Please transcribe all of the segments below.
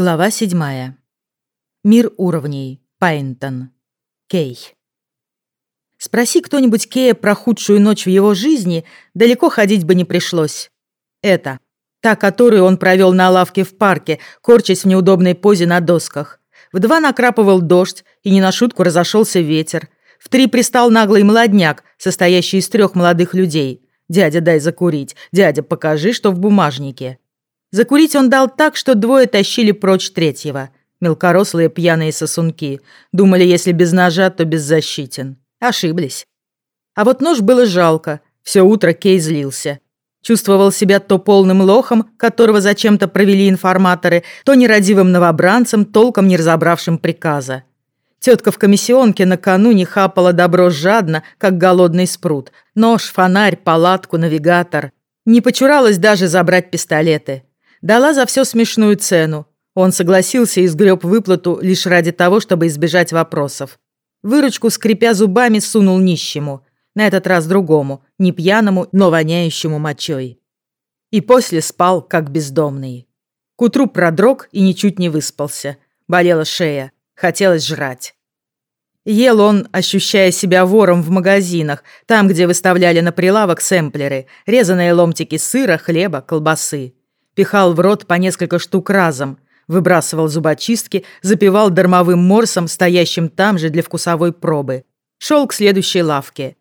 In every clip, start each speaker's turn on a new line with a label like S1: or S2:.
S1: Глава 7. Мир уровней. Пайнтон. Кей. Спроси кто-нибудь Кея про худшую ночь в его жизни, далеко ходить бы не пришлось. Это. Та, которую он провел на лавке в парке, корчась в неудобной позе на досках. В два накрапывал дождь, и не на шутку разошелся ветер. В три пристал наглый молодняк, состоящий из трех молодых людей. «Дядя, дай закурить. Дядя, покажи, что в бумажнике». Закурить он дал так, что двое тащили прочь третьего. Мелкорослые пьяные сосунки. Думали, если без ножа, то беззащитен. Ошиблись. А вот нож было жалко. Все утро Кей злился. Чувствовал себя то полным лохом, которого зачем-то провели информаторы, то нерадивым новобранцем, толком не разобравшим приказа. Тетка в комиссионке накануне хапала добро жадно, как голодный спрут. Нож, фонарь, палатку, навигатор. Не почуралась даже забрать пистолеты. Дала за все смешную цену. Он согласился и сгреб выплату лишь ради того, чтобы избежать вопросов. Выручку, скрипя зубами, сунул нищему. На этот раз другому, не пьяному, но воняющему мочой. И после спал, как бездомный. К утру продрог и ничуть не выспался. Болела шея. Хотелось жрать. Ел он, ощущая себя вором в магазинах, там, где выставляли на прилавок сэмплеры, резаные ломтики сыра, хлеба, колбасы пихал в рот по несколько штук разом, выбрасывал зубочистки, запивал дармовым морсом, стоящим там же для вкусовой пробы. Шел к следующей лавке.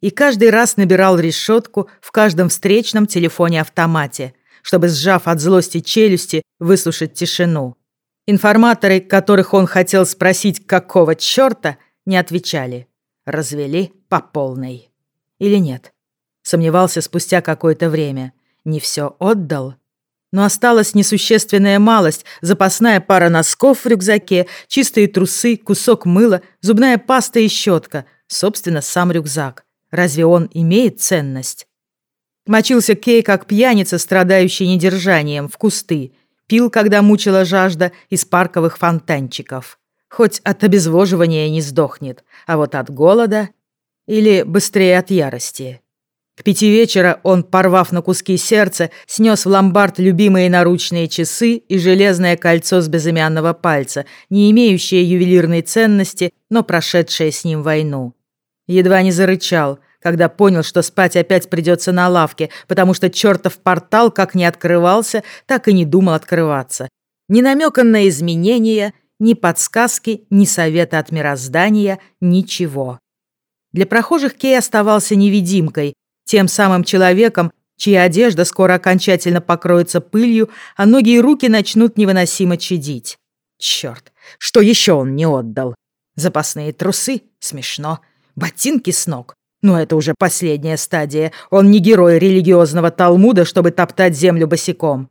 S1: И каждый раз набирал решетку в каждом встречном телефоне-автомате, чтобы, сжав от злости челюсти, выслушать тишину. Информаторы, которых он хотел спросить, какого чёрта, не отвечали. Развели по полной. Или нет? Сомневался спустя какое-то время. Не все отдал? Но осталась несущественная малость, запасная пара носков в рюкзаке, чистые трусы, кусок мыла, зубная паста и щетка, собственно, сам рюкзак. Разве он имеет ценность? Мочился Кей, как пьяница, страдающий недержанием, в кусты. Пил, когда мучила жажда, из парковых фонтанчиков. Хоть от обезвоживания не сдохнет, а вот от голода или быстрее от ярости. К пяти вечера он, порвав на куски сердце, снес в ломбард любимые наручные часы и железное кольцо с безымянного пальца, не имеющее ювелирной ценности, но прошедшее с ним войну. Едва не зарычал, когда понял, что спать опять придется на лавке, потому что чертов портал как не открывался, так и не думал открываться. Ни намека на изменения, ни подсказки, ни совета от мироздания, ничего. Для прохожих Кей оставался невидимкой, тем самым человеком, чья одежда скоро окончательно покроется пылью, а ноги и руки начнут невыносимо чадить. Черт, что еще он не отдал? Запасные трусы? Смешно. Ботинки с ног? Но это уже последняя стадия. Он не герой религиозного Талмуда, чтобы топтать землю босиком.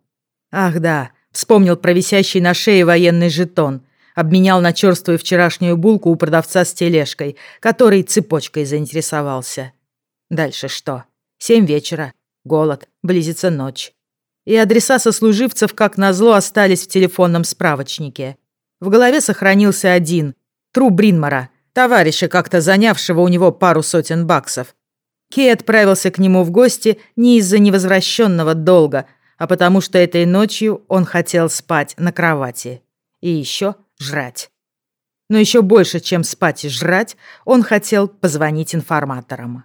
S1: Ах да, вспомнил про висящий на шее военный жетон. Обменял на черствую вчерашнюю булку у продавца с тележкой, который цепочкой заинтересовался. Дальше что? Семь вечера. Голод. Близится ночь. И адреса сослуживцев, как назло, остались в телефонном справочнике. В голове сохранился один. Тру Бринмара, товарища, как-то занявшего у него пару сотен баксов. Кей отправился к нему в гости не из-за невозвращенного долга, а потому что этой ночью он хотел спать на кровати. И еще жрать. Но еще больше, чем спать и жрать, он хотел позвонить информаторам.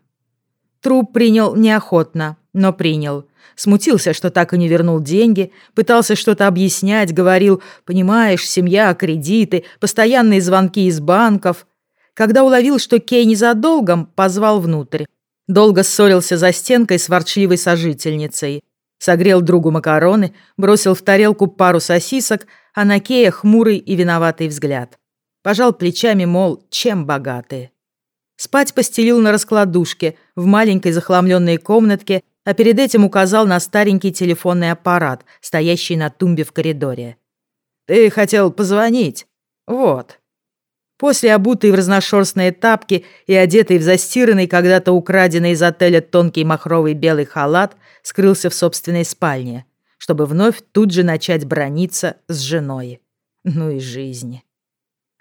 S1: Труп принял неохотно, но принял. Смутился, что так и не вернул деньги, пытался что-то объяснять, говорил, понимаешь, семья, кредиты, постоянные звонки из банков. Когда уловил, что Кей не за долгом, позвал внутрь. Долго ссорился за стенкой с ворчливой сожительницей. Согрел другу макароны, бросил в тарелку пару сосисок, а на Кея хмурый и виноватый взгляд. Пожал плечами, мол, чем богаты. Спать постелил на раскладушке в маленькой захламленной комнатке, а перед этим указал на старенький телефонный аппарат, стоящий на тумбе в коридоре. «Ты хотел позвонить? Вот». После обутой в разношерстные тапки и одетый в застиранный, когда-то украденный из отеля тонкий махровый белый халат, скрылся в собственной спальне, чтобы вновь тут же начать брониться с женой. Ну и жизнь.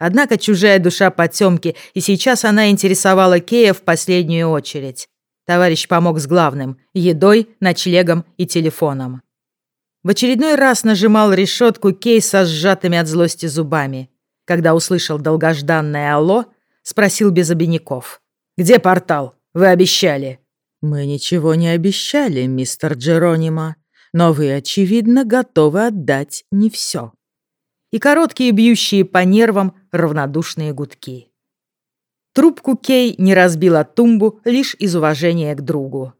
S1: Однако чужая душа потемки, и сейчас она интересовала Кея в последнюю очередь. Товарищ помог с главным – едой, ночлегом и телефоном. В очередной раз нажимал решетку Кей со сжатыми от злости зубами. Когда услышал долгожданное «Алло», спросил без обиняков. «Где портал? Вы обещали».
S2: «Мы ничего не обещали, мистер Джеронимо, но вы, очевидно, готовы отдать не все».
S1: И короткие бьющие по нервам равнодушные гудки. Трубку Кей не разбил о тумбу лишь из уважения к другу.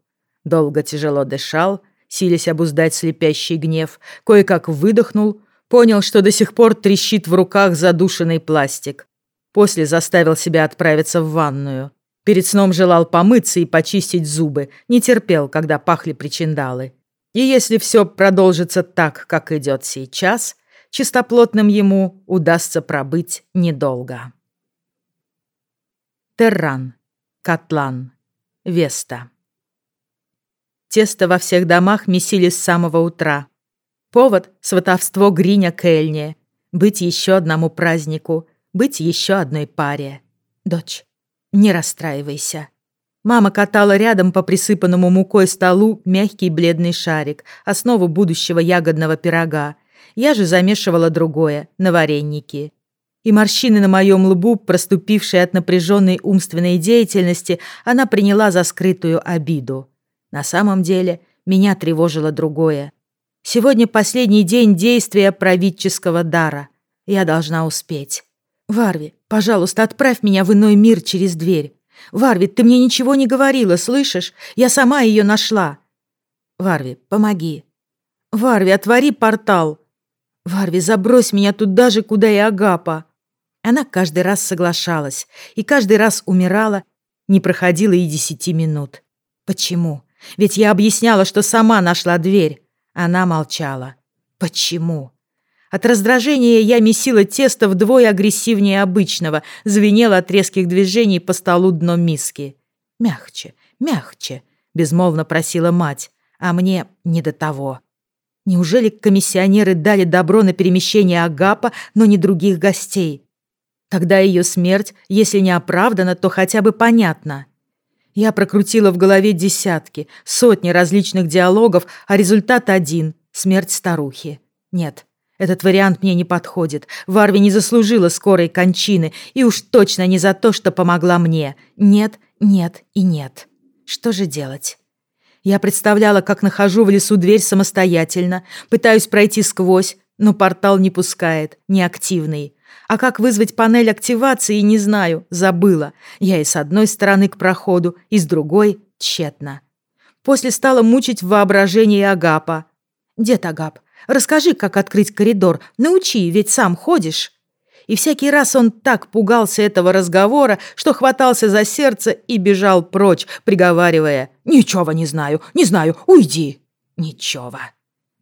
S1: Долго тяжело дышал, силясь обуздать слепящий гнев, кое-как выдохнул, понял, что до сих пор трещит в руках задушенный пластик. После заставил себя отправиться в ванную. Перед сном желал помыться и почистить зубы, не терпел, когда пахли причиндалы. И если все продолжится так, как идет сейчас, чистоплотным ему удастся пробыть недолго. Терран, Катлан, Веста. Тесто во всех домах месили с самого утра. Повод — сватовство Гриня Кельне. Быть еще одному празднику, быть еще одной паре. Дочь, не расстраивайся. Мама катала рядом по присыпанному мукой столу мягкий бледный шарик, основу будущего ягодного пирога. Я же замешивала другое, на вареники. И морщины на моем лбу, проступившие от напряженной умственной деятельности, она приняла за скрытую обиду. На самом деле, меня тревожило другое. Сегодня последний день действия правительского дара. Я должна успеть. Варви, пожалуйста, отправь меня в иной мир через дверь. Варви, ты мне ничего не говорила, слышишь? Я сама ее нашла. Варви, помоги. Варви, отвори портал. Варви, забрось меня туда же, куда и Агапа. Она каждый раз соглашалась и каждый раз умирала, не проходило и десяти минут. Почему? Ведь я объясняла, что сама нашла дверь. Она молчала. Почему? От раздражения я месила тесто вдвое агрессивнее обычного, звенела от резких движений по столу дно миски. «Мягче, мягче», — безмолвно просила мать, а мне не до того. Неужели комиссионеры дали добро на перемещение Агапа, но не других гостей? Тогда ее смерть, если не оправдана, то хотя бы понятна. Я прокрутила в голове десятки, сотни различных диалогов, а результат один — смерть старухи. Нет, этот вариант мне не подходит. Варви не заслужила скорой кончины, и уж точно не за то, что помогла мне. Нет, нет и нет. Что же делать? Я представляла, как нахожу в лесу дверь самостоятельно, пытаюсь пройти сквозь, но портал не пускает, неактивный. А как вызвать панель активации, не знаю, забыла. Я и с одной стороны к проходу, и с другой — тщетно. После стало мучить воображение Агапа. «Дед Агап, расскажи, как открыть коридор, научи, ведь сам ходишь». И всякий раз он так пугался этого разговора, что хватался за сердце и бежал прочь, приговаривая «Ничего не знаю, не знаю, уйди». «Ничего».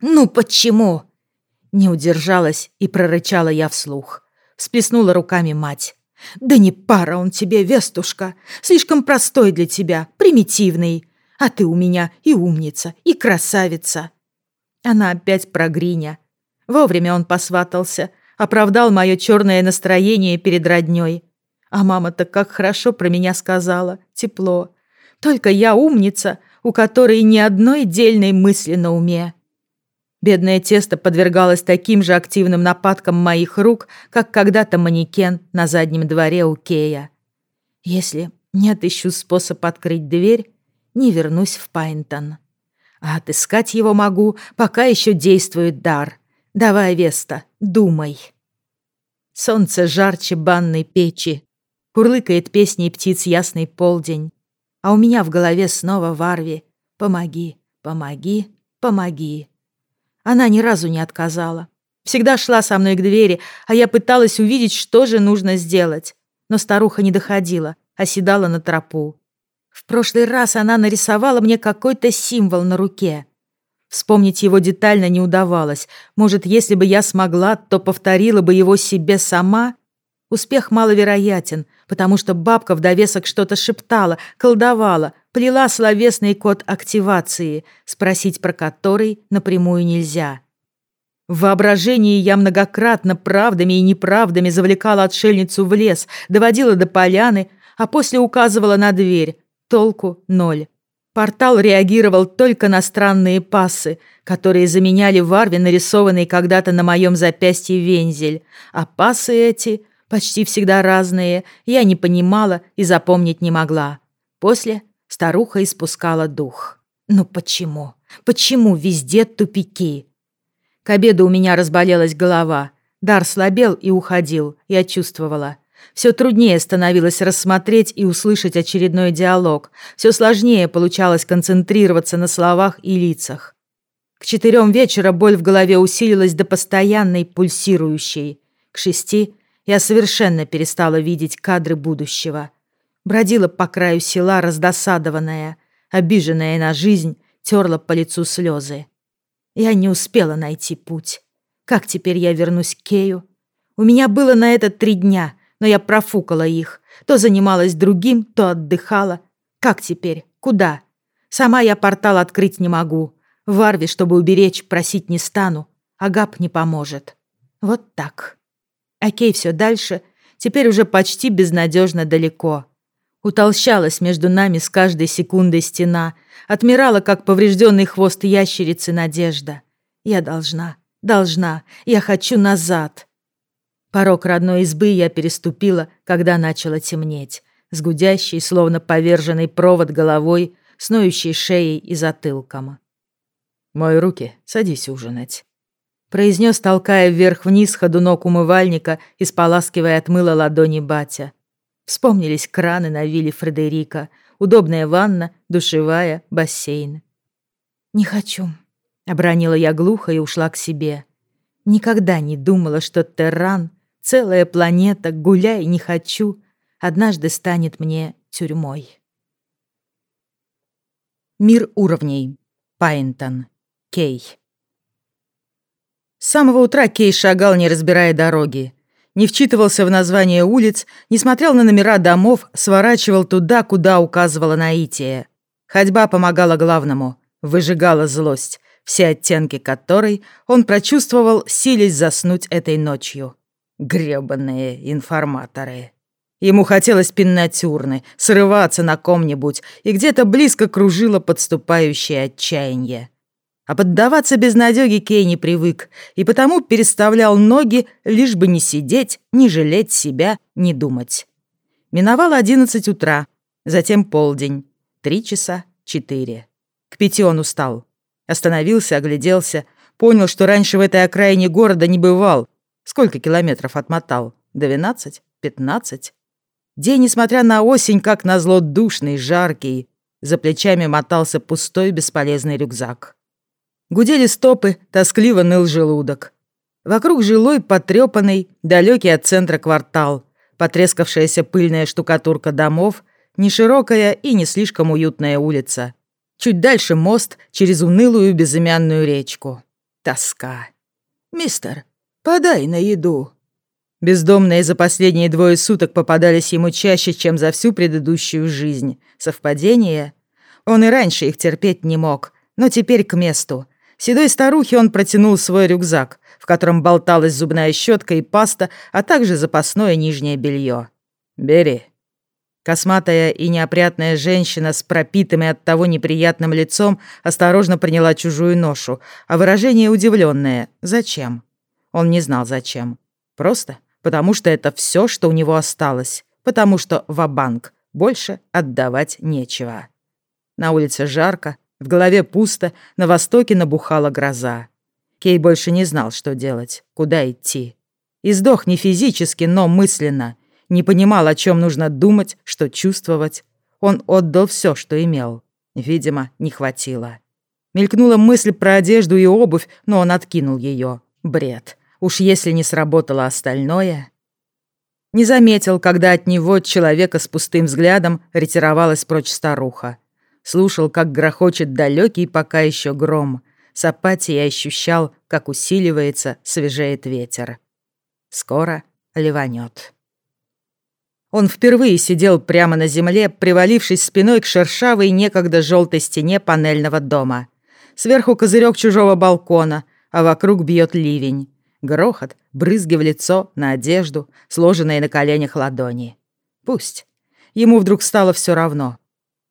S1: «Ну почему?» Не удержалась и прорычала я вслух. Сплеснула руками мать. «Да не пара он тебе, Вестушка. Слишком простой для тебя, примитивный. А ты у меня и умница, и красавица». Она опять про Гриня. Вовремя он посватался, оправдал мое черное настроение перед роднёй. А мама-то как хорошо про меня сказала, тепло. Только я умница, у которой ни одной дельной мысли на уме. Бедное тесто подвергалось таким же активным нападкам моих рук, как когда-то манекен на заднем дворе у Кея. Если не отыщу способ открыть дверь, не вернусь в Пайнтон. А отыскать его могу, пока еще действует дар. Давай, Веста, думай. Солнце жарче банной печи. Курлыкает песней птиц ясный полдень. А у меня в голове снова Варви. Помоги, помоги, помоги. Она ни разу не отказала. Всегда шла со мной к двери, а я пыталась увидеть, что же нужно сделать. Но старуха не доходила, оседала на тропу. В прошлый раз она нарисовала мне какой-то символ на руке. Вспомнить его детально не удавалось. Может, если бы я смогла, то повторила бы его себе сама Успех маловероятен, потому что бабка в довесок что-то шептала, колдовала, плела словесный код активации, спросить про который напрямую нельзя. В воображении я многократно правдами и неправдами завлекала отшельницу в лес, доводила до поляны, а после указывала на дверь. Толку ноль. Портал реагировал только на странные пассы, которые заменяли в Арве нарисованный когда-то на моем запястье вензель, а пассы эти, почти всегда разные, я не понимала и запомнить не могла. После старуха испускала дух. Ну почему? Почему везде тупики? К обеду у меня разболелась голова. Дар слабел и уходил, я чувствовала. Все труднее становилось рассмотреть и услышать очередной диалог. Все сложнее получалось концентрироваться на словах и лицах. К четырем вечера боль в голове усилилась до постоянной пульсирующей. К шести я совершенно перестала видеть кадры будущего. Бродила по краю села раздосадованная, обиженная на жизнь, терла по лицу слезы. Я не успела найти путь. Как теперь я вернусь к Кею? У меня было на это три дня, но я профукала их. То занималась другим, то отдыхала. Как теперь? Куда? Сама я портал открыть не могу. В Арве, чтобы уберечь, просить не стану. Агап не поможет. Вот так. А Кей все дальше, теперь уже почти безнадежно далеко. Утолщалась между нами с каждой секундой стена, отмирала, как поврежденный хвост ящерицы надежда. Я должна, должна, я хочу назад. Порог родной избы я переступила, когда начало темнеть, с гудящей, словно поверженный провод головой, с шеей и затылком.
S2: «Мой руки, садись ужинать», —
S1: произнес, толкая вверх-вниз ходунок умывальника и споласкивая от мыла ладони батя. Вспомнились краны на вилле Фредерика, удобная ванна, душевая, бассейн. «Не хочу», — обронила я глухо и ушла к себе. Никогда не думала, что Терран, целая планета, гуляй не хочу, однажды станет мне тюрьмой. Мир уровней. Пайнтон. Кей. С самого утра Кей шагал, не разбирая дороги не вчитывался в название улиц, не смотрел на номера домов, сворачивал туда, куда указывала наитие. Ходьба помогала главному, выжигала злость, все оттенки которой он прочувствовал, силясь заснуть этой ночью. Грёбаные информаторы. Ему хотелось пинать урны, срываться на ком-нибудь, и где-то близко кружило подступающее отчаяние. А поддаваться безнадёге Кей не привык, и потому переставлял ноги, лишь бы не сидеть, не жалеть себя, не думать. Миновало одиннадцать утра, затем полдень, три часа, четыре. К пяти он устал. Остановился, огляделся, понял, что раньше в этой окраине города не бывал. Сколько километров отмотал? Двенадцать? Пятнадцать? День, несмотря на осень, как назло душный, жаркий. За плечами мотался пустой бесполезный рюкзак. Гудели стопы, тоскливо ныл желудок. Вокруг жилой, потрёпанный, далекий от центра квартал, потрескавшаяся пыльная штукатурка домов, неширокая и не слишком уютная улица. Чуть дальше мост через унылую безымянную речку. Тоска. «Мистер, подай на еду». Бездомные за последние двое суток попадались ему чаще, чем за всю предыдущую жизнь. Совпадение? Он и раньше их терпеть не мог, но теперь к месту. Седой старухе он протянул свой рюкзак, в котором болталась зубная щетка и паста, а также запасное нижнее белье. «Бери». Косматая и неопрятная женщина с пропитым и оттого неприятным лицом осторожно приняла чужую ношу, а выражение удивленное «Зачем?». Он не знал зачем. Просто потому что это все, что у него осталось, потому что в банк больше отдавать нечего. На улице жарко, в голове пусто, на востоке набухала гроза. Кей больше не знал, что делать, куда идти. И сдох не физически, но мысленно. Не понимал, о чем нужно думать, что чувствовать. Он отдал все, что имел. Видимо, не хватило. Мелькнула мысль про одежду и обувь, но он откинул ее. Бред. Уж если не сработало остальное... Не заметил, когда от него, человека с пустым взглядом, ретировалась прочь старуха слушал, как грохочет далекий пока еще гром. С апатией ощущал, как усиливается, свежеет ветер. Скоро ливанет. Он впервые сидел прямо на земле, привалившись спиной к шершавой некогда желтой стене панельного дома. Сверху козырек чужого балкона, а вокруг бьет ливень. Грохот, брызги в лицо, на одежду, сложенные на коленях ладони. Пусть. Ему вдруг стало все равно.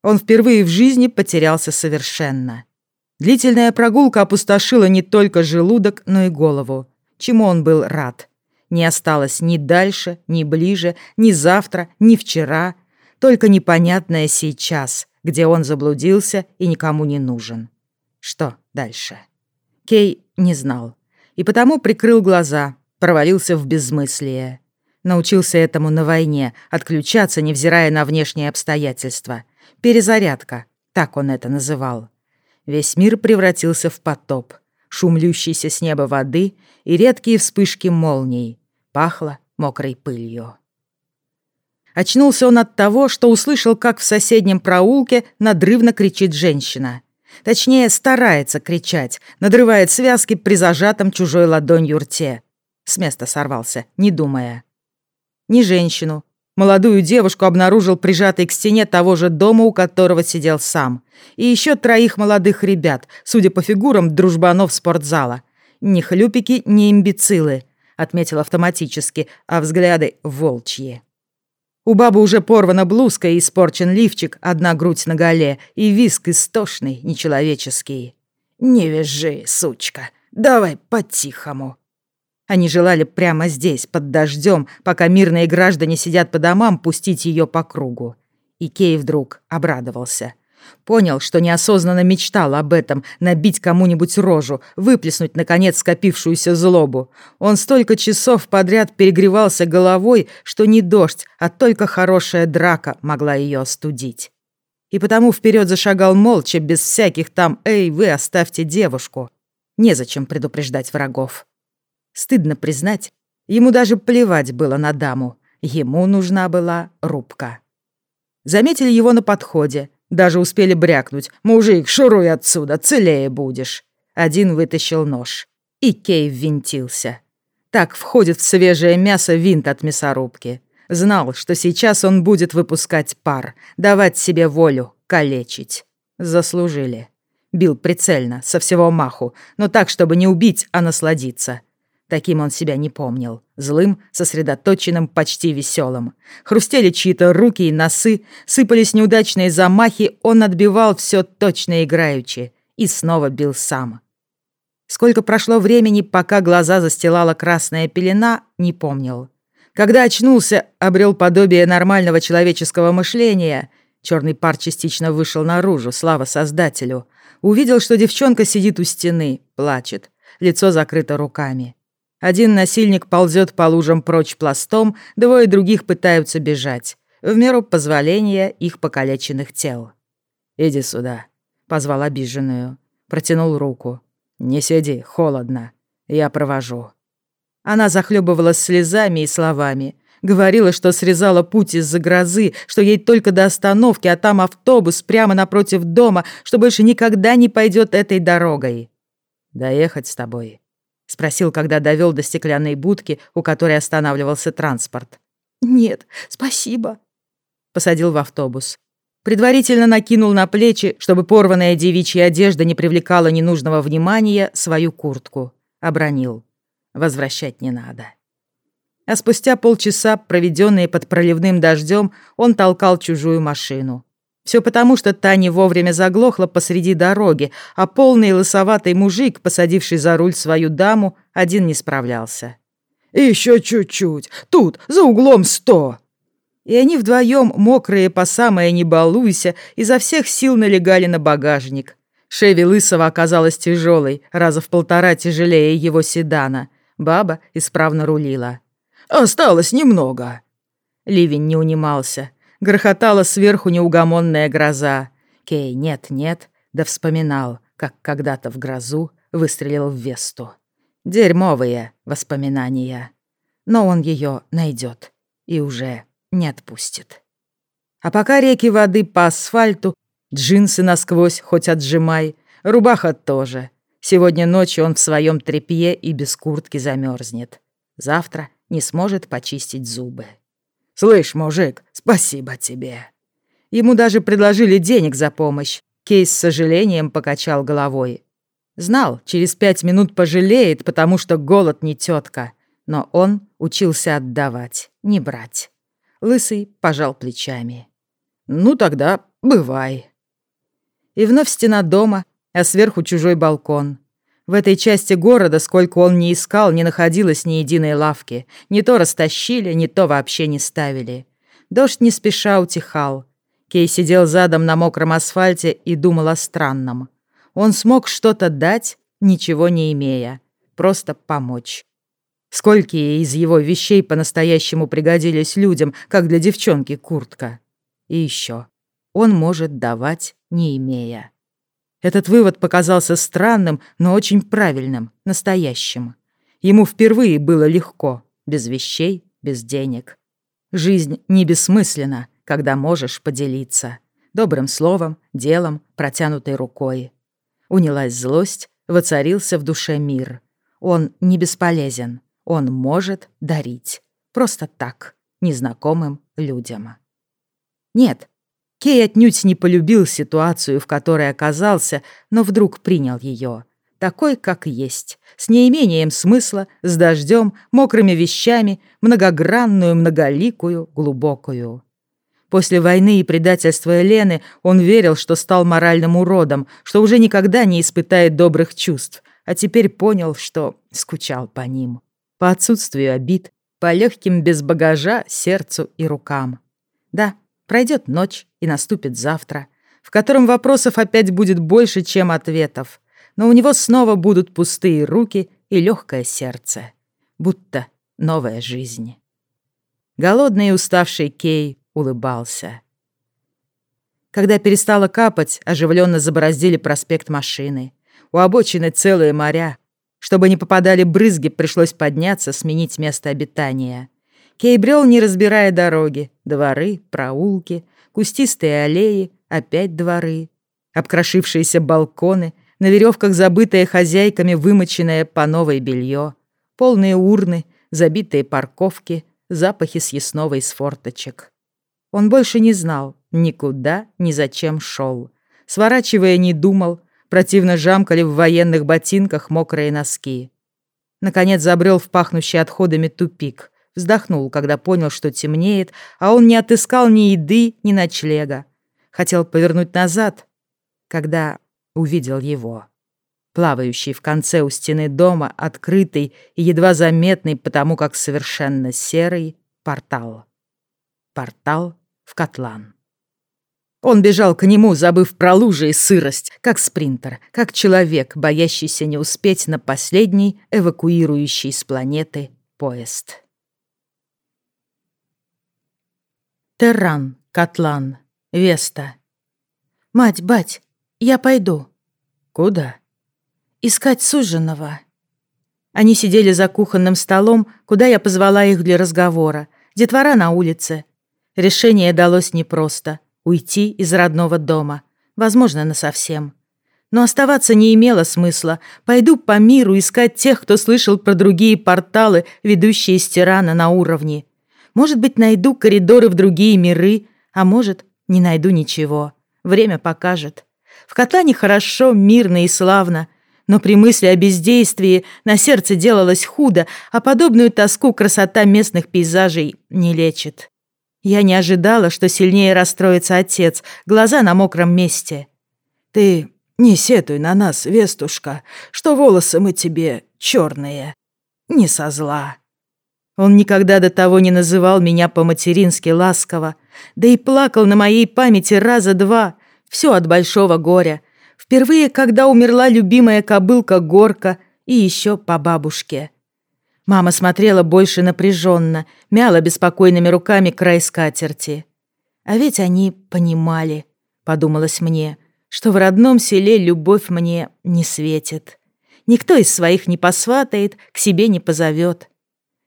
S1: Он впервые в жизни потерялся совершенно. Длительная прогулка опустошила не только желудок, но и голову, чему он был рад. Не осталось ни дальше, ни ближе, ни завтра, ни вчера, только непонятное сейчас, где он заблудился и никому не нужен. Что дальше? Кей не знал, и потому прикрыл глаза, провалился в безмыслие. Научился этому на войне, отключаться, невзирая на внешние обстоятельства. Перезарядка, так он это называл. Весь мир превратился в потоп. Шум льющейся с неба воды и редкие вспышки молний. Пахло мокрой пылью. Очнулся он от того, что услышал, как в соседнем проулке надрывно кричит женщина. Точнее, старается кричать, надрывает связки при зажатом чужой ладонью рте. С места сорвался, не думая. Ни женщину, Молодую девушку обнаружил прижатой к стене того же дома, у которого сидел сам. И еще троих молодых ребят, судя по фигурам дружбанов спортзала. Ни хлюпики, ни имбецилы, отметил автоматически, а взгляды волчьи. У бабы уже порвана блузка и испорчен лифчик, одна грудь на голе, и виск истошный, нечеловеческий. «Не визжи, сучка, давай по-тихому», они желали прямо здесь, под дождем, пока мирные граждане сидят по домам, пустить ее по кругу. И Кей вдруг обрадовался. Понял, что неосознанно мечтал об этом, набить кому-нибудь рожу, выплеснуть, наконец, скопившуюся злобу. Он столько часов подряд перегревался головой, что не дождь, а только хорошая драка могла ее остудить. И потому вперед зашагал молча, без всяких там «Эй, вы оставьте девушку». Незачем предупреждать врагов. Стыдно признать, ему даже плевать было на даму. Ему нужна была рубка. Заметили его на подходе, даже успели брякнуть. «Мужик, шуруй отсюда, целее будешь». Один вытащил нож. И Кей ввинтился. Так входит в свежее мясо винт от мясорубки. Знал, что сейчас он будет выпускать пар, давать себе волю, калечить. Заслужили. Бил прицельно, со всего маху, но так, чтобы не убить, а насладиться. Таким он себя не помнил. Злым, сосредоточенным, почти веселым. Хрустели чьи-то руки и носы, сыпались неудачные замахи, он отбивал все точно играючи. И снова бил сам. Сколько прошло времени, пока глаза застилала красная пелена, не помнил. Когда очнулся, обрел подобие нормального человеческого мышления. Черный пар частично вышел наружу, слава создателю. Увидел, что девчонка сидит у стены, плачет. Лицо закрыто руками. Один насильник ползет по лужам прочь пластом, двое других пытаются бежать, в меру позволения их покалеченных тел. «Иди сюда», — позвал обиженную. Протянул руку. «Не сиди, холодно. Я провожу». Она захлебывалась слезами и словами. Говорила, что срезала путь из-за грозы, что ей только до остановки, а там автобус прямо напротив дома, что больше никогда не пойдет этой дорогой. «Доехать с тобой?» — спросил, когда довел до стеклянной будки, у которой останавливался транспорт.
S2: «Нет, спасибо».
S1: Посадил в автобус. Предварительно накинул на плечи, чтобы порванная девичья одежда не привлекала ненужного внимания, свою куртку. Обронил. Возвращать не надо. А спустя полчаса, проведенные под проливным дождем, он толкал чужую машину. Все потому, что та не вовремя заглохла посреди дороги, а полный лысоватый мужик, посадивший за руль свою даму, один не справлялся. «Еще чуть-чуть! Тут, за углом сто!» И они вдвоем, мокрые по самое не балуйся, изо всех сил налегали на багажник. Шеви Лысого оказалась тяжелой, раза в полтора тяжелее его седана. Баба исправно рулила. «Осталось немного». Ливень не унимался. Грохотала сверху неугомонная гроза. Кей нет-нет, да вспоминал, как когда-то в грозу выстрелил в Весту. Дерьмовые воспоминания. Но он ее найдет и уже не отпустит. А пока реки воды по асфальту, джинсы насквозь хоть отжимай, рубаха тоже. Сегодня ночью он в своем тряпье и без куртки замерзнет. Завтра не сможет почистить зубы. «Слышь, мужик, спасибо тебе». Ему даже предложили денег за помощь. Кейс с сожалением покачал головой. Знал, через пять минут пожалеет, потому что голод не тетка. Но он учился отдавать, не брать. Лысый пожал плечами. «Ну тогда бывай». И вновь стена дома, а сверху чужой балкон. В этой части города, сколько он ни искал, не находилось ни единой лавки. Не то растащили, не то вообще не ставили. Дождь не спеша утихал. Кей сидел задом на мокром асфальте и думал о странном. Он смог что-то дать, ничего не имея. Просто помочь. Сколько из его вещей по-настоящему пригодились людям, как для девчонки куртка. И еще. Он может давать, не имея. Этот вывод показался странным, но очень правильным, настоящим. Ему впервые было легко, без вещей, без денег. Жизнь не бессмысленна, когда можешь поделиться. Добрым словом, делом, протянутой рукой. Унялась злость, воцарился в душе мир. Он не бесполезен, он может дарить. Просто так, незнакомым людям. Нет, Кей отнюдь не полюбил ситуацию, в которой оказался, но вдруг принял ее. Такой, как есть, с неимением смысла, с дождем, мокрыми вещами, многогранную, многоликую, глубокую. После войны и предательства Елены он верил, что стал моральным уродом, что уже никогда не испытает добрых чувств, а теперь понял, что скучал по ним. По отсутствию обид, по легким без багажа сердцу и рукам. Да, Пройдет ночь, и наступит завтра, в котором вопросов опять будет больше, чем ответов, но у него снова будут пустые руки и легкое сердце, будто новая жизнь. Голодный и уставший Кей улыбался. Когда перестало капать, оживленно забороздили проспект машины. У обочины целые моря. Чтобы не попадали брызги, пришлось подняться, сменить место обитания. Кей брел, не разбирая дороги. Дворы, проулки, кустистые аллеи, опять дворы. Обкрошившиеся балконы, на веревках забытое хозяйками вымоченное по новой белье, полные урны, забитые парковки, запахи съестного из форточек. Он больше не знал, никуда, ни зачем шел. Сворачивая, не думал, противно жамкали в военных ботинках мокрые носки. Наконец забрел в пахнущий отходами тупик. Вздохнул, когда понял, что темнеет, а он не отыскал ни еды, ни ночлега. Хотел повернуть назад, когда увидел его. Плавающий в конце у стены дома, открытый и едва заметный, потому как совершенно серый, портал. Портал в котлан. Он бежал к нему, забыв про лужи и сырость, как спринтер, как человек, боящийся не успеть на последний, эвакуирующий с планеты поезд. Терран, Котлан, Веста. «Мать, бать, я пойду».
S2: «Куда?»
S1: «Искать суженого». Они сидели за кухонным столом, куда я позвала их для разговора. Детвора на улице. Решение далось непросто. Уйти из родного дома. Возможно, насовсем. Но оставаться не имело смысла. Пойду по миру искать тех, кто слышал про другие порталы, ведущие из Тирана на уровне. Может быть, найду коридоры в другие миры, а может, не найду ничего. Время покажет. В котлане хорошо, мирно и славно, но при мысли о бездействии на сердце делалось худо, а подобную тоску красота местных пейзажей не лечит. Я не ожидала, что сильнее расстроится отец, глаза на мокром месте.
S2: «Ты не сетуй на нас, Вестушка, что волосы мы тебе черные. Не со зла».
S1: Он никогда до того не называл меня по-матерински ласково, да и плакал на моей памяти раза два, все от большого горя. Впервые, когда умерла любимая кобылка Горка и еще по бабушке. Мама смотрела больше напряженно, мяла беспокойными руками край скатерти. А ведь они понимали, подумалось мне, что в родном селе любовь мне не светит. Никто из своих не посватает, к себе не позовет.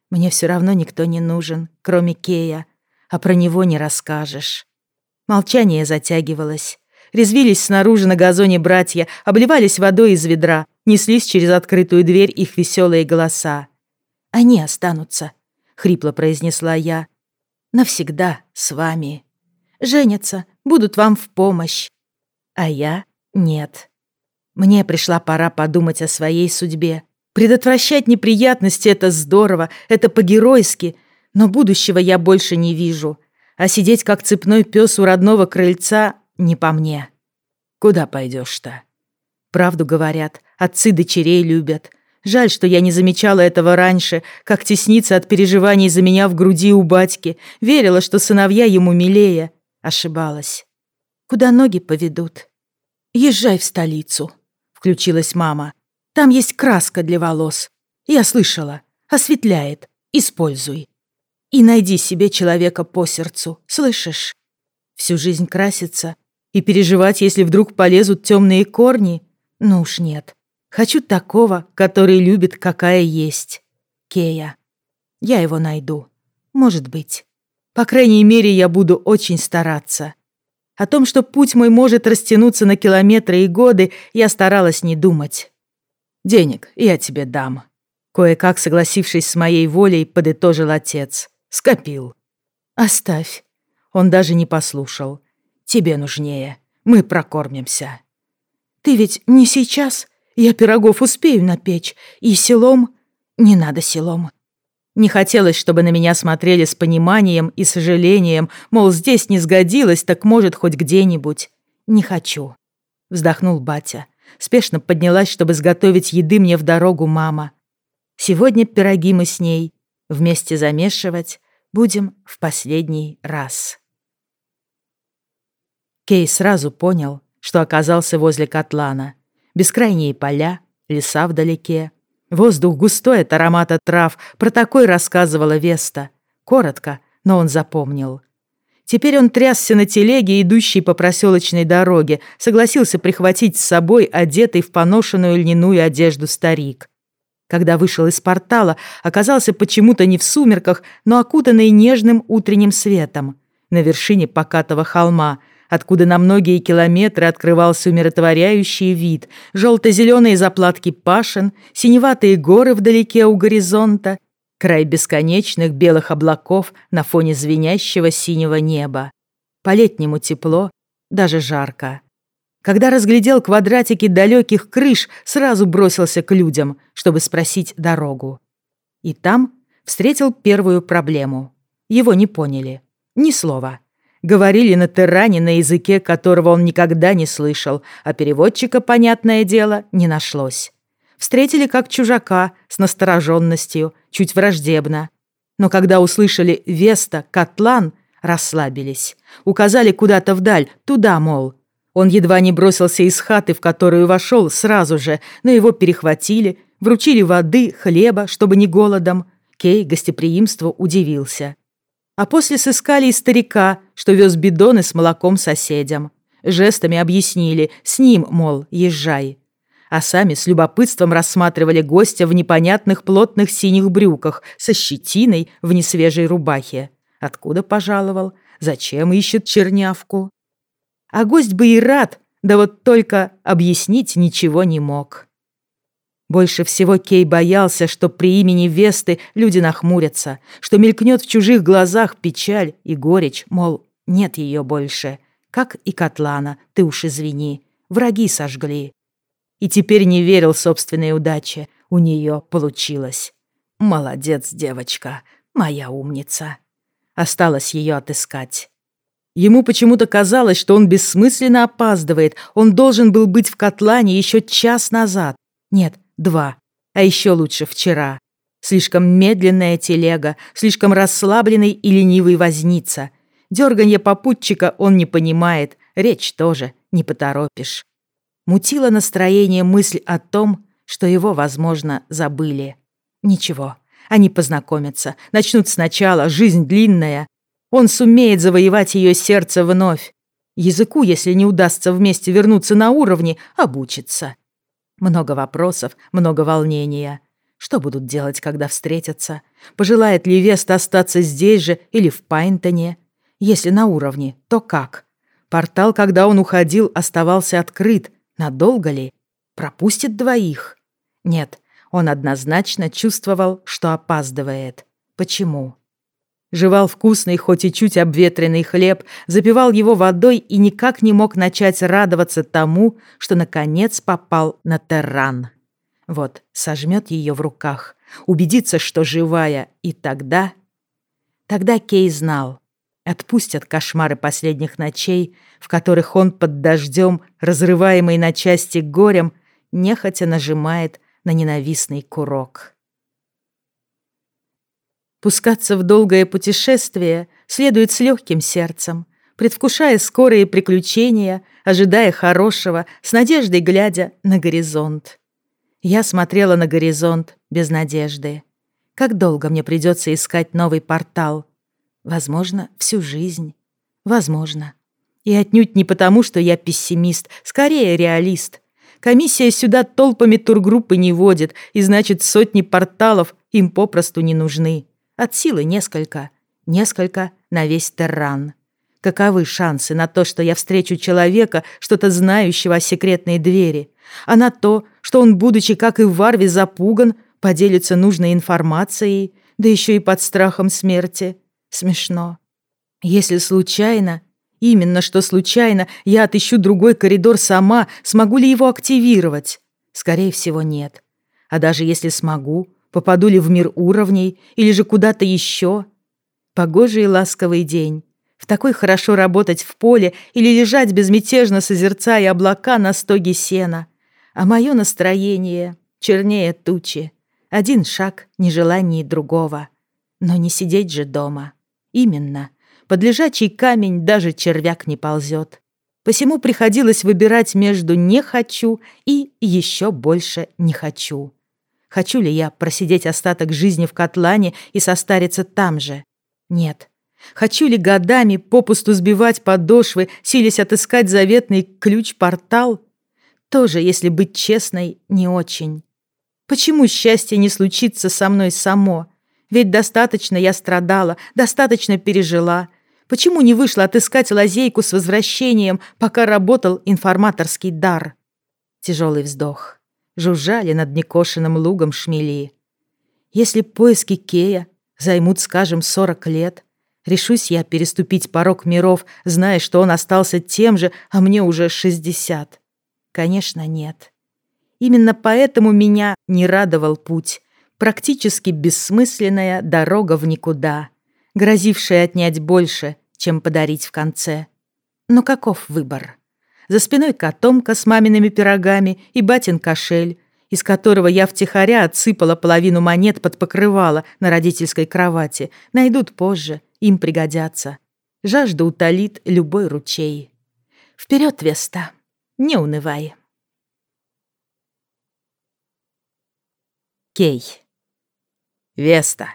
S1: Мне все равно никто не нужен, кроме Кея, а про него не расскажешь. Молчание затягивалось. Резвились снаружи на газоне братья, обливались водой из ведра, неслись через открытую дверь их веселые голоса. «Они останутся», — хрипло произнесла я. «Навсегда с вами. Женятся, будут вам в помощь. А я — нет. Мне пришла пора подумать о своей судьбе, Предотвращать неприятности — это здорово, это по-геройски, но будущего я больше не вижу. А сидеть как цепной пес у родного крыльца не по мне.
S2: Куда пойдешь-то?
S1: Правду говорят, отцы дочерей любят. Жаль, что я не замечала этого раньше, как теснится от переживаний за меня в груди у батьки. Верила, что сыновья ему милее. Ошибалась. Куда ноги поведут? Езжай в столицу, включилась мама. Там есть краска для волос. Я слышала. Осветляет. Используй. И найди себе человека по сердцу, слышишь? Всю жизнь краситься и переживать, если вдруг полезут темные корни? Ну уж нет. Хочу такого, который любит, какая есть. Кея. Я его найду. Может быть. По крайней мере, я буду очень стараться. О том, что путь мой может растянуться на километры и годы, я старалась не думать.
S2: Денег я тебе дам. Кое-как согласившись с моей волей, подытожил отец. Скопил.
S1: Оставь. Он даже не послушал. Тебе нужнее. Мы прокормимся. Ты ведь не сейчас? Я пирогов успею напечь. И селом... Не надо селом. Не хотелось, чтобы на меня смотрели с пониманием и сожалением, мол, здесь не сгодилось, так может хоть где-нибудь. Не хочу. Вздохнул батя. Спешно поднялась, чтобы сготовить еды мне в дорогу мама. Сегодня пироги мы с ней вместе замешивать будем в последний раз. Кей сразу понял, что оказался возле котлана. Бескрайние поля, леса вдалеке. Воздух густой от аромата трав, про такой рассказывала Веста. Коротко, но он запомнил. Теперь он трясся на телеге, идущей по проселочной дороге, согласился прихватить с собой одетый в поношенную льняную одежду старик. Когда вышел из портала, оказался почему-то не в сумерках, но окутанный нежным утренним светом. На вершине покатого холма — откуда на многие километры открывался умиротворяющий вид, желто-зеленые заплатки пашен, синеватые горы вдалеке у горизонта, край бесконечных белых облаков на фоне звенящего синего неба. По-летнему тепло, даже жарко. Когда разглядел квадратики далеких крыш, сразу бросился к людям, чтобы спросить дорогу. И там встретил первую проблему. Его не поняли. Ни слова. Говорили на Терране на языке, которого он никогда не слышал, а переводчика, понятное дело, не нашлось. Встретили как чужака, с настороженностью, чуть враждебно. Но когда услышали «Веста», «Котлан», расслабились. Указали куда-то вдаль, туда, мол. Он едва не бросился из хаты, в которую вошел, сразу же, но его перехватили, вручили воды, хлеба, чтобы не голодом. Кей гостеприимству удивился. А после сыскали и старика, что вез бидоны с молоком соседям. Жестами объяснили, с ним, мол, езжай. А сами с любопытством рассматривали гостя в непонятных плотных синих брюках со щетиной в несвежей рубахе. Откуда пожаловал? Зачем ищет чернявку? А гость бы и рад, да вот только объяснить ничего не мог. Больше всего Кей боялся, что при имени Весты люди нахмурятся, что мелькнет в чужих глазах печаль и горечь, мол, нет ее больше. Как и Котлана, ты уж извини, враги сожгли. И теперь не верил собственной удаче. У нее получилось. Молодец, девочка, моя умница. Осталось ее отыскать. Ему почему-то казалось, что он бессмысленно опаздывает. Он должен был быть в Котлане еще час назад. Нет, Два. А еще лучше вчера. Слишком медленная телега, слишком расслабленный и ленивый возница. Дерганье попутчика он не понимает, речь тоже не поторопишь. Мутило настроение мысль о том, что его, возможно, забыли. Ничего, они познакомятся, начнут сначала, жизнь длинная. Он сумеет завоевать ее сердце вновь. Языку, если не удастся вместе вернуться на уровни, обучится. Много вопросов, много волнения. Что будут делать, когда встретятся? Пожелает ли Веста остаться здесь же или в Пайнтоне? Если на уровне, то как? Портал, когда он уходил, оставался открыт. Надолго ли? Пропустит двоих? Нет, он однозначно чувствовал, что опаздывает. Почему? жевал вкусный, хоть и чуть обветренный хлеб, запивал его водой и никак не мог начать радоваться тому, что наконец попал на терран. Вот, сожмет ее в руках, убедится, что живая, и тогда... Тогда Кей знал. Отпустят кошмары последних ночей, в которых он под дождем, разрываемый на части горем, нехотя нажимает на ненавистный курок. Пускаться в долгое путешествие следует с легким сердцем, предвкушая скорые приключения, ожидая хорошего, с надеждой глядя на горизонт. Я смотрела на горизонт без надежды. Как долго мне придется искать новый портал? Возможно, всю жизнь. Возможно. И отнюдь не потому, что я пессимист, скорее реалист. Комиссия сюда толпами тургруппы не водит, и значит, сотни порталов им попросту не нужны. От силы несколько. Несколько на весь Терран. Каковы шансы на то, что я встречу человека, что-то знающего о секретной двери, а на то, что он, будучи, как и в Варве, запуган, поделится нужной информацией, да еще и под страхом смерти? Смешно. Если случайно, именно что случайно, я отыщу другой коридор сама, смогу ли его активировать? Скорее всего, нет. А даже если смогу, попаду ли в мир уровней или же куда-то еще? Погожий и ласковый день. В такой хорошо работать в поле или лежать безмятежно созерцая облака на стоге сена. А мое настроение чернее тучи. Один шаг нежеланий другого. Но не сидеть же дома. Именно. Под лежачий камень даже червяк не ползет. Посему приходилось выбирать между «не хочу» и «еще больше не хочу». Хочу ли я просидеть остаток жизни в котлане и состариться там же? Нет. Хочу ли годами попусту сбивать подошвы, силясь отыскать заветный ключ-портал? Тоже, если быть честной, не очень. Почему счастье не случится со мной само? Ведь достаточно я страдала, достаточно пережила. Почему не вышло отыскать лазейку с возвращением, пока работал информаторский дар? Тяжелый вздох. Жужжали над некошенным лугом шмели. Если поиски Кея займут, скажем, 40 лет, решусь я переступить порог миров, зная, что он остался тем же, а мне уже 60. Конечно, нет. Именно поэтому меня не радовал путь. Практически бессмысленная дорога в никуда, грозившая отнять больше, чем подарить в конце. Но каков выбор? За спиной котомка с мамиными пирогами и батин кошель, из которого я втихаря отсыпала половину монет под покрывало на родительской кровати, найдут позже, им пригодятся. Жажда утолит любой ручей. Вперед, Веста, не унывай. Кей. «Веста!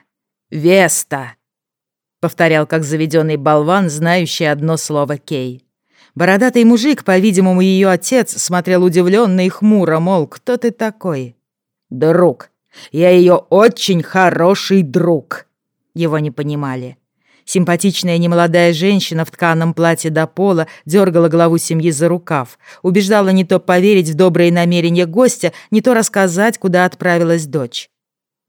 S1: Веста!» — повторял как заведенный болван, знающий одно слово «Кей». Бородатый мужик, по-видимому, ее отец, смотрел удивленно и хмуро, мол, кто ты такой? «Друг. Я ее очень хороший друг». Его не понимали. Симпатичная немолодая женщина в тканом платье до пола дергала главу семьи за рукав, убеждала не то поверить в добрые намерения гостя, не то рассказать, куда отправилась дочь.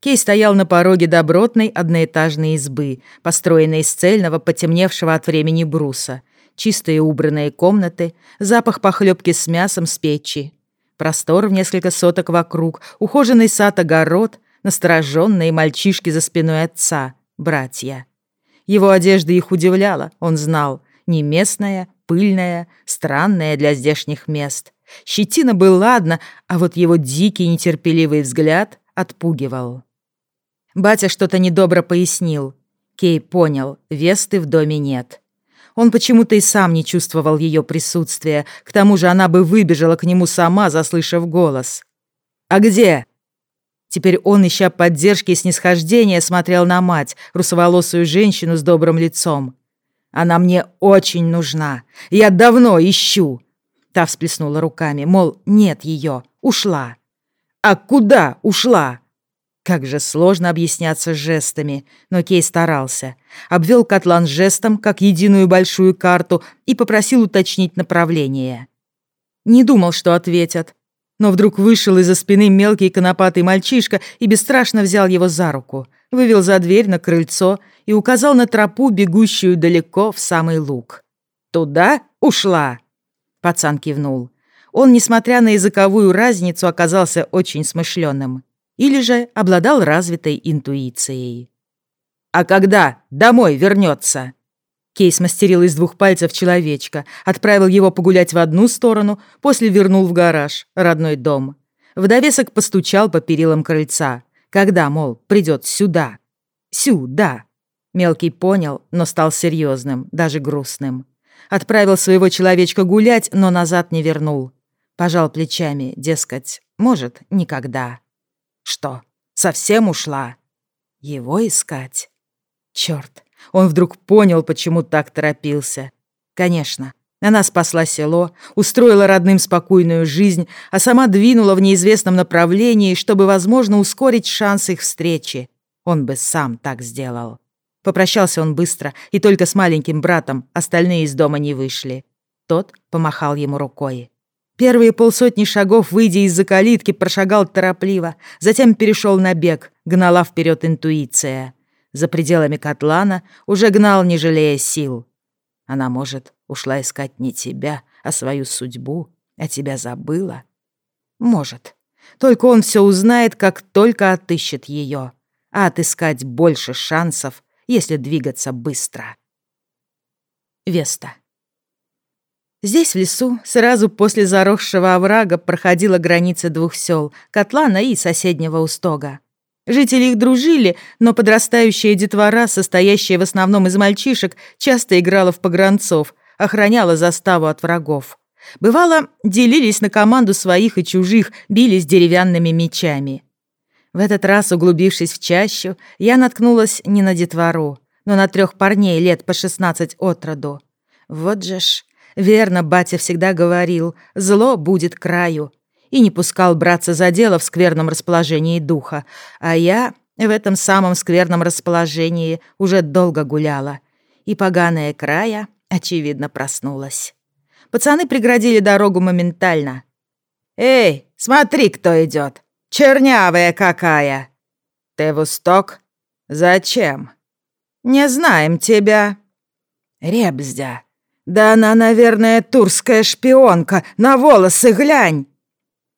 S1: Кей стоял на пороге добротной одноэтажной избы, построенной из цельного, потемневшего от времени бруса. Чистые убранные комнаты, запах похлебки с мясом с печи. Простор в несколько соток вокруг, ухоженный сад-огород, настороженные мальчишки за спиной отца, братья. Его одежда их удивляла, он знал. Не местная, пыльная, странная для здешних мест. Щетина был ладно, а вот его дикий нетерпеливый взгляд отпугивал. Батя что-то недобро пояснил. Кей понял, Весты в доме нет. Он почему-то и сам не чувствовал ее присутствия, к тому же она бы выбежала к нему сама, заслышав голос. «А где?» Теперь он, ища поддержки и снисхождения, смотрел на мать, русоволосую женщину с добрым лицом. «Она мне очень нужна. Я давно ищу!» Та всплеснула руками, мол, нет ее, ушла. «А куда ушла?» Как же сложно объясняться жестами, но Кей старался. Обвел котлан жестом, как единую большую карту, и попросил уточнить направление. Не думал, что ответят, но вдруг вышел из-за спины мелкий конопатый мальчишка и бесстрашно взял его за руку, вывел за дверь на крыльцо и указал на тропу, бегущую далеко в самый луг. «Туда ушла?» Пацан кивнул. Он, несмотря на языковую разницу, оказался очень смышленым. Или же обладал развитой интуицией. «А когда домой вернется?» Кей смастерил из двух пальцев человечка, отправил его погулять в одну сторону, после вернул в гараж, родной дом. В довесок постучал по перилам крыльца. Когда, мол, придет сюда. Сюда. Мелкий понял, но стал серьезным, даже грустным. Отправил своего человечка гулять, но назад не вернул. Пожал плечами, дескать, может, никогда. Что, совсем ушла? Его искать? Чёрт, он вдруг понял, почему так торопился. Конечно, она спасла село, устроила родным спокойную жизнь, а сама двинула в неизвестном направлении, чтобы, возможно, ускорить шанс их встречи. Он бы сам так сделал. Попрощался он быстро, и только с маленьким братом остальные из дома не вышли. Тот помахал ему рукой. Первые полсотни шагов, выйдя из-за калитки, прошагал торопливо, затем перешел на бег, гнала вперед интуиция. За пределами котлана уже гнал, не жалея сил. Она, может, ушла искать не тебя, а свою судьбу, а тебя забыла? Может. Только он все узнает, как только отыщет ее. А отыскать больше шансов, если двигаться быстро. Веста. Здесь, в лесу, сразу после заросшего оврага проходила граница двух сел — Котлана и соседнего Устога. Жители их дружили, но подрастающая детвора, состоящая в основном из мальчишек, часто играла в погранцов, охраняла заставу от врагов. Бывало, делились на команду своих и чужих, бились деревянными мечами. В этот раз, углубившись в чащу, я наткнулась не на детвору, но на трех парней лет по шестнадцать от роду. Вот же ж, верно, батя всегда говорил, зло будет краю, и не пускал браться за дело в скверном расположении духа, а я в этом самом скверном расположении уже долго гуляла, и поганая края, очевидно, проснулась. Пацаны преградили дорогу моментально. «Эй, смотри, кто идет! Чернявая какая!» «Ты восток? Зачем?» «Не знаем тебя». «Ребздя, да она, наверное, турская шпионка, на волосы глянь!»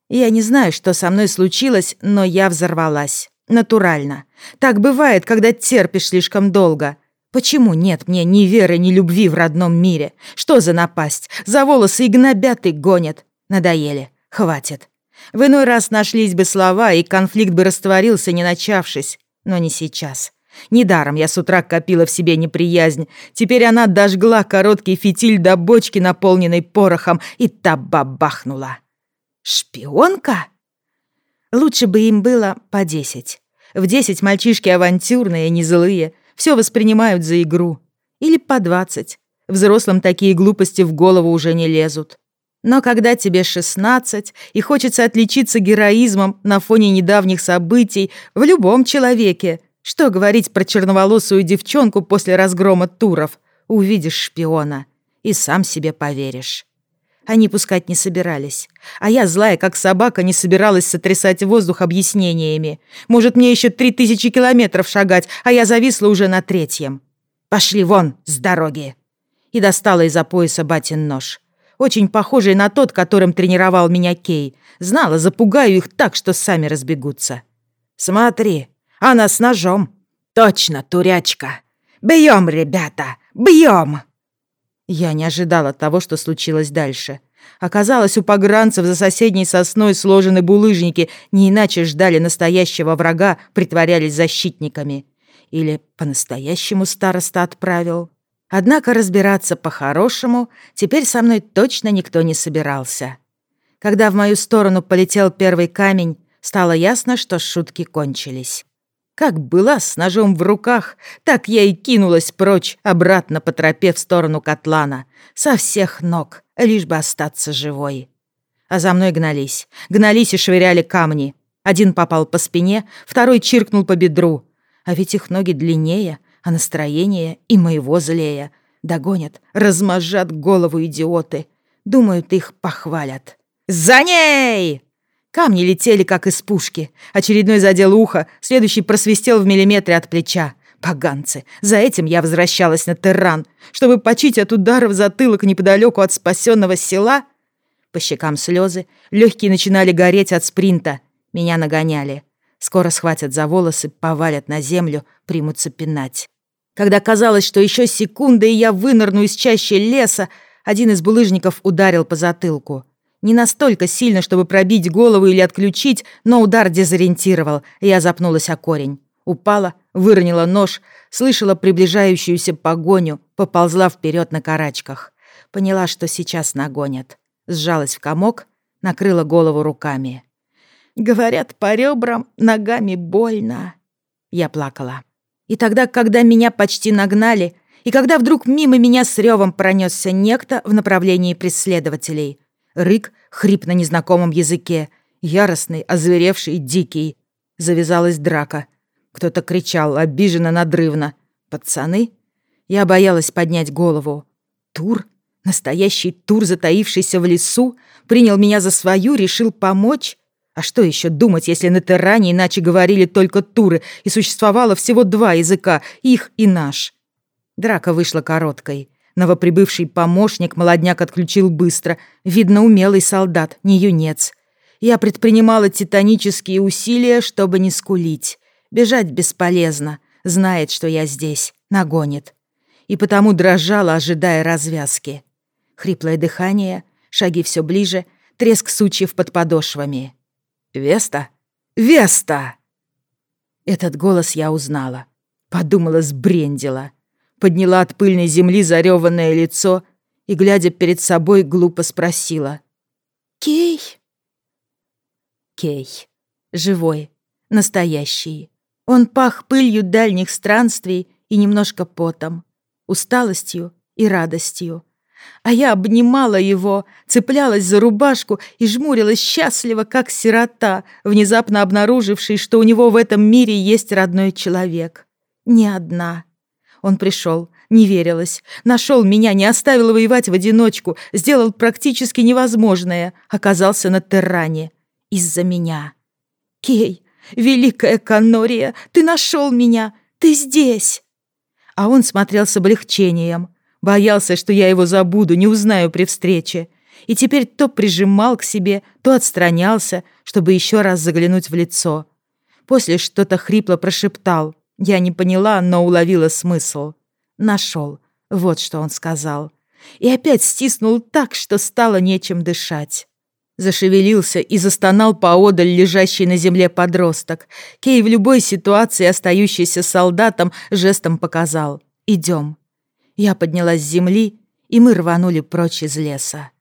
S1: Я не знаю, что со мной случилось, но я взорвалась. Натурально. Так бывает, когда терпишь слишком долго. Почему нет мне ни веры, ни любви в родном мире? Что за напасть? За волосы и гнобят и гонят. Надоели. Хватит. В иной раз нашлись бы слова, и конфликт бы растворился, не начавшись. Но не сейчас. Недаром я с утра копила в себе неприязнь. Теперь она дожгла короткий фитиль до бочки, наполненной порохом, и та бабахнула. Шпионка? Лучше бы им было по десять. В десять мальчишки авантюрные, не злые, все воспринимают за игру. Или по двадцать. Взрослым такие глупости в голову уже не лезут. Но когда тебе шестнадцать и хочется отличиться героизмом на фоне недавних событий в любом человеке, что говорить про черноволосую девчонку после разгрома туров, увидишь шпиона и сам себе поверишь. Они пускать не собирались. А я, злая как собака, не собиралась сотрясать воздух объяснениями. Может, мне еще три тысячи километров шагать, а я зависла уже на третьем. Пошли вон с дороги. И достала из-за пояса батин нож. Очень похожий на тот, которым тренировал меня Кей. Знала, запугаю их так, что сами разбегутся. Смотри, она с ножом. Точно, турячка. Бьем, ребята, бьем! Я не ожидала того, что случилось дальше. Оказалось, у погранцев за соседней сосной сложены булыжники, не иначе ждали настоящего врага, притворялись защитниками. Или по-настоящему староста отправил. Однако разбираться по-хорошему теперь со мной точно никто не собирался. Когда в мою сторону полетел первый камень, стало ясно, что шутки кончились. Как была с ножом в руках, так я и кинулась прочь, обратно по тропе в сторону котлана, со всех ног, лишь бы остаться живой. А за мной гнались, гнались и швыряли камни. Один попал по спине, второй чиркнул по бедру. А ведь их ноги длиннее, а настроение и моего злее. Догонят, размажат голову идиоты. Думают, их похвалят. «За ней!» Камни летели, как из пушки. Очередной задел ухо, следующий просвистел в миллиметре от плеча. Поганцы. За этим я возвращалась на Терран, чтобы почить от удара в затылок неподалеку от спасенного села. По щекам слезы, легкие начинали гореть от спринта. Меня нагоняли. Скоро схватят за волосы, повалят на землю, примутся пинать. Когда казалось, что еще секунда, и я вынырну из чащи леса, один из булыжников ударил по затылку. Не настолько сильно, чтобы пробить голову или отключить, но удар дезориентировал, и я запнулась о корень. Упала, выронила нож, слышала приближающуюся погоню, поползла вперед на карачках. Поняла, что сейчас нагонят. Сжалась в комок, накрыла голову руками. «Говорят, по ребрам ногами больно». Я плакала. И тогда, когда меня почти нагнали, и когда вдруг мимо меня с ревом пронесся некто в направлении преследователей. Рык, хрип на незнакомом языке, яростный, озверевший, дикий. Завязалась драка. Кто-то кричал, обиженно, надрывно. «Пацаны?» Я боялась поднять голову. Тур? Настоящий тур, затаившийся в лесу, принял меня за свою, решил помочь? А что еще думать, если на Терране иначе говорили только туры, и существовало всего два языка, их и наш? Драка вышла короткой. Новоприбывший помощник молодняк отключил быстро. Видно, умелый солдат, не юнец. Я предпринимала титанические усилия, чтобы не скулить. Бежать бесполезно. Знает, что я здесь. Нагонит. И потому дрожала, ожидая развязки. Хриплое дыхание, шаги все ближе, треск сучьев под подошвами. «Веста? Веста!» Этот голос я узнала. Подумала, сбрендила подняла от пыльной земли зареванное лицо и, глядя перед собой, глупо спросила. «Кей?» Кей. Живой. Настоящий. Он пах пылью дальних странствий и немножко потом, усталостью и радостью. А я обнимала его, цеплялась за рубашку и жмурилась счастливо, как сирота, внезапно обнаруживший, что у него в этом мире есть родной человек. Не одна. Он пришел, не верилось. Нашел меня, не оставил воевать в одиночку, сделал практически невозможное, оказался на Терране. Из-за меня. Кей, великая Канория, ты нашел меня, ты здесь. А он смотрел с облегчением. Боялся, что я его забуду, не узнаю при встрече. И теперь то прижимал к себе, то отстранялся, чтобы еще раз заглянуть в лицо. После что-то хрипло прошептал — я не поняла, но уловила смысл. Нашел. Вот что он сказал. И опять стиснул так, что стало нечем дышать. Зашевелился и застонал поодаль лежащий на земле подросток. Кей в любой ситуации, остающийся солдатом, жестом показал. «Идем». Я поднялась с земли, и мы рванули прочь из леса.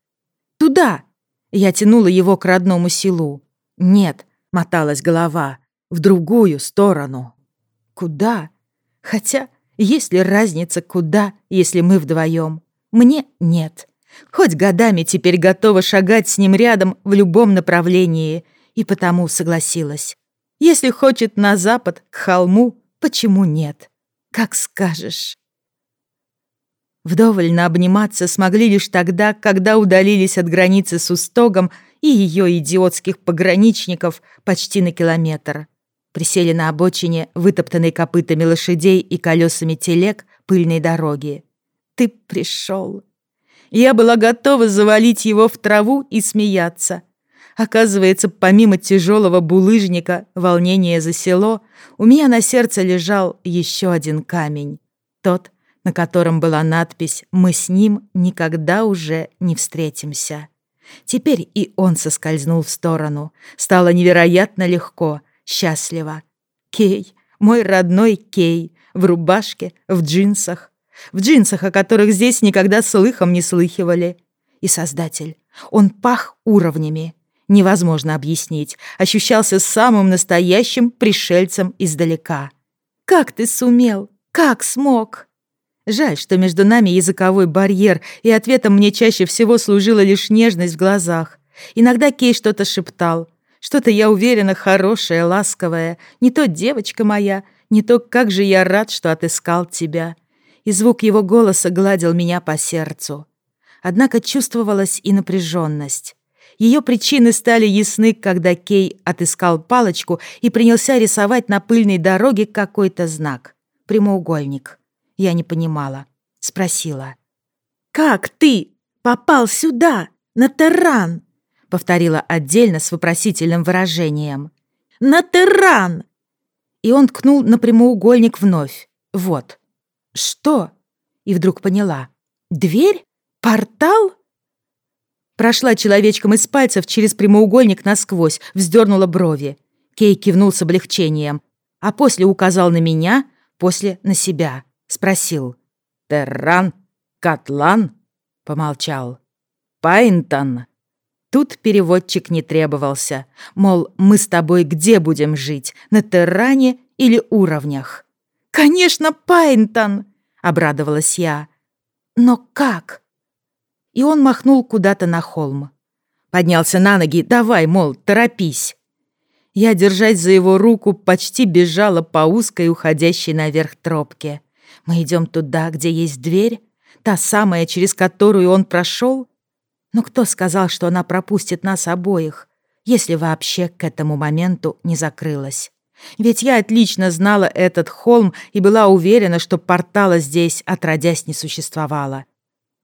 S1: «Туда!» Я тянула его к родному селу. «Нет», — моталась голова, — «в другую сторону». Куда? Хотя, есть ли разница, куда, если мы вдвоем? Мне нет. Хоть годами теперь готова шагать с ним рядом в любом направлении, и потому согласилась. Если хочет на запад, к холму, почему нет? Как скажешь. Вдоволь обниматься смогли лишь тогда, когда удалились от границы с Устогом и ее идиотских пограничников почти на километр. Присели на обочине, вытоптанной копытами лошадей и колесами телег пыльной дороги. «Ты пришел. Я была готова завалить его в траву и смеяться. Оказывается, помимо тяжелого булыжника, волнения за село, у меня на сердце лежал еще один камень. Тот, на котором была надпись «Мы с ним никогда уже не встретимся». Теперь и он соскользнул в сторону. Стало невероятно легко — счастлива. Кей, мой родной Кей, в рубашке, в джинсах. В джинсах, о которых здесь никогда слыхом не слыхивали. И Создатель, он пах уровнями. Невозможно объяснить, ощущался самым настоящим пришельцем издалека. «Как ты сумел? Как смог?» Жаль, что между нами языковой барьер, и ответом мне чаще всего служила лишь нежность в глазах. Иногда Кей что-то шептал, что-то, я уверена, хорошее, ласковое. Не то девочка моя, не то как же я рад, что отыскал тебя. И звук его голоса гладил меня по сердцу. Однако чувствовалась и напряженность. Ее причины стали ясны, когда Кей отыскал палочку и принялся рисовать на пыльной дороге какой-то знак. Прямоугольник. Я не понимала. Спросила. «Как ты попал сюда, на Терран?» Повторила отдельно с вопросительным выражением. «На Терран!» И он ткнул на прямоугольник вновь. «Вот». Что? И вдруг поняла. Дверь? Портал? Прошла человечком из пальцев через прямоугольник насквозь, вздернула брови. Кей кивнул с облегчением, а после указал на меня, после на себя. Спросил. «Терран? Катлан?» Помолчал. «Пайнтон?» Тут переводчик не требовался. Мол, мы с тобой где будем жить? На Терране или уровнях? «Конечно, Пайнтон!» — обрадовалась я. «Но как?» И он махнул куда-то на холм. Поднялся на ноги. «Давай, мол, торопись!» Я, держась за его руку, почти бежала по узкой, уходящей наверх тропке. Мы идем туда, где есть дверь, та самая, через которую он прошел. Но кто сказал, что она пропустит нас обоих, если вообще к этому моменту не закрылась? Ведь я отлично знала этот холм и была уверена, что портала здесь отродясь не существовало.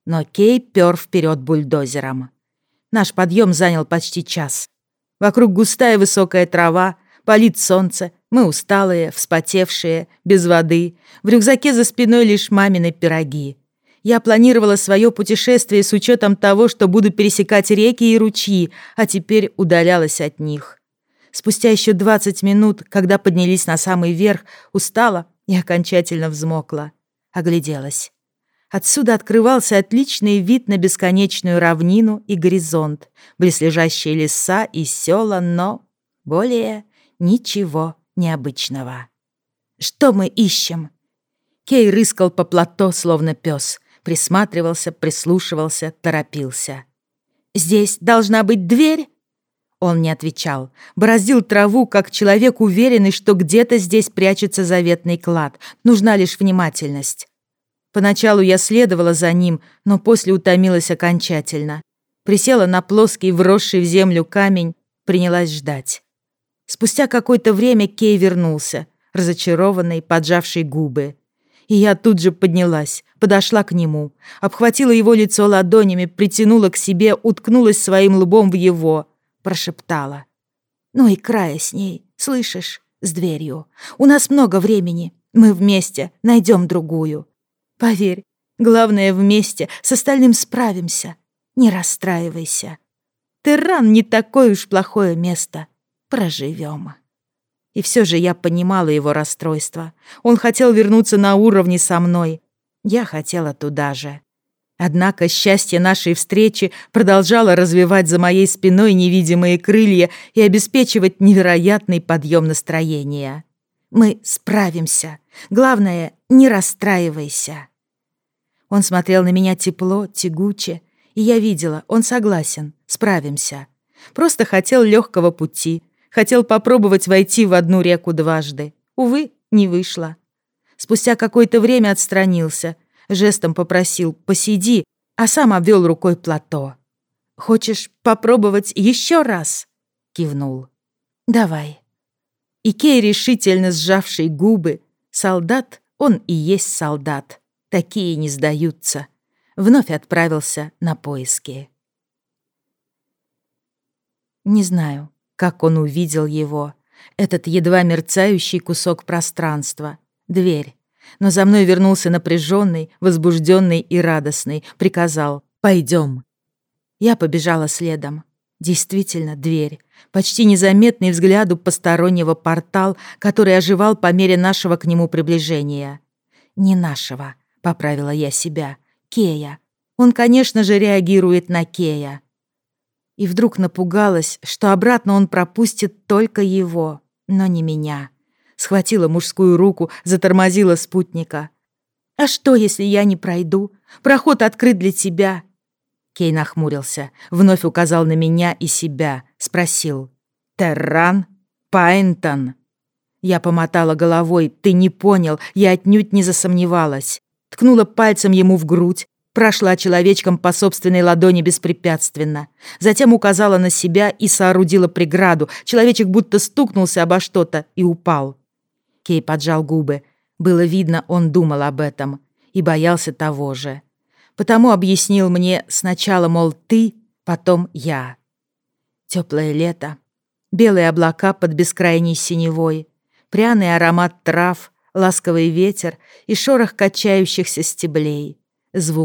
S1: Но Кей пёр вперед бульдозером. Наш подъем занял почти час. Вокруг густая высокая трава, палит солнце, мы усталые, вспотевшие, без воды, в рюкзаке за спиной лишь мамины пироги. Я планировала свое путешествие с учетом того, что буду пересекать реки и ручьи, а теперь удалялась от них. Спустя еще 20 минут, когда поднялись на самый верх, устала и окончательно взмокла. Огляделась. Отсюда открывался отличный вид на бесконечную равнину и горизонт, близлежащие леса и села, но более ничего необычного. «Что мы ищем?» Кей рыскал по плато, словно пес, присматривался, прислушивался, торопился. «Здесь должна быть дверь?» Он не отвечал, бороздил траву, как человек, уверенный, что где-то здесь прячется заветный клад. Нужна лишь внимательность. Поначалу я следовала за ним, но после утомилась окончательно. Присела на плоский, вросший в землю камень, принялась ждать. Спустя какое-то время Кей вернулся, разочарованный, поджавший губы. И я тут же поднялась, подошла к нему, обхватила его лицо ладонями, притянула к себе, уткнулась своим лбом в его — прошептала. «Ну и края с ней, слышишь, с дверью. У нас много времени, мы вместе найдем другую. Поверь, главное вместе, с остальным справимся. Не расстраивайся. Терран не такое уж плохое место. Проживем». И все же я понимала его расстройство. Он хотел вернуться на уровне со мной. Я хотела туда же. Однако счастье нашей встречи продолжало развивать за моей спиной невидимые крылья и обеспечивать невероятный подъем настроения. «Мы справимся. Главное, не расстраивайся». Он смотрел на меня тепло, тягуче, и я видела, он согласен, справимся. Просто хотел легкого пути, хотел попробовать войти в одну реку дважды. Увы, не вышло. Спустя какое-то время отстранился — жестом попросил «посиди», а сам обвел рукой плато. «Хочешь попробовать еще раз?» — кивнул. «Давай». И решительно сжавший губы, солдат, он и есть солдат, такие не сдаются, вновь отправился на поиски. Не знаю, как он увидел его, этот едва мерцающий кусок пространства, дверь, но за мной вернулся напряженный, возбужденный и радостный, приказал «Пойдем». Я побежала следом. Действительно, дверь. Почти незаметный взгляду постороннего портал, который оживал по мере нашего к нему приближения. «Не нашего», — поправила я себя. «Кея. Он, конечно же, реагирует на Кея». И вдруг напугалась, что обратно он пропустит только его, но не меня схватила мужскую руку, затормозила спутника. «А что, если я не пройду? Проход открыт для тебя». Кей нахмурился, вновь указал на меня и себя, спросил. «Терран? Пайнтон?» Я помотала головой. «Ты не понял, я отнюдь не засомневалась». Ткнула пальцем ему в грудь, прошла человечком по собственной ладони беспрепятственно. Затем указала на себя и соорудила преграду. Человечек будто стукнулся обо что-то и упал. Кей поджал губы. Было видно, он думал об этом и боялся того же. Потому объяснил мне сначала, мол, ты, потом я. Теплое лето, белые облака под бескрайней синевой, пряный аромат трав, ласковый ветер и шорох качающихся стеблей, звук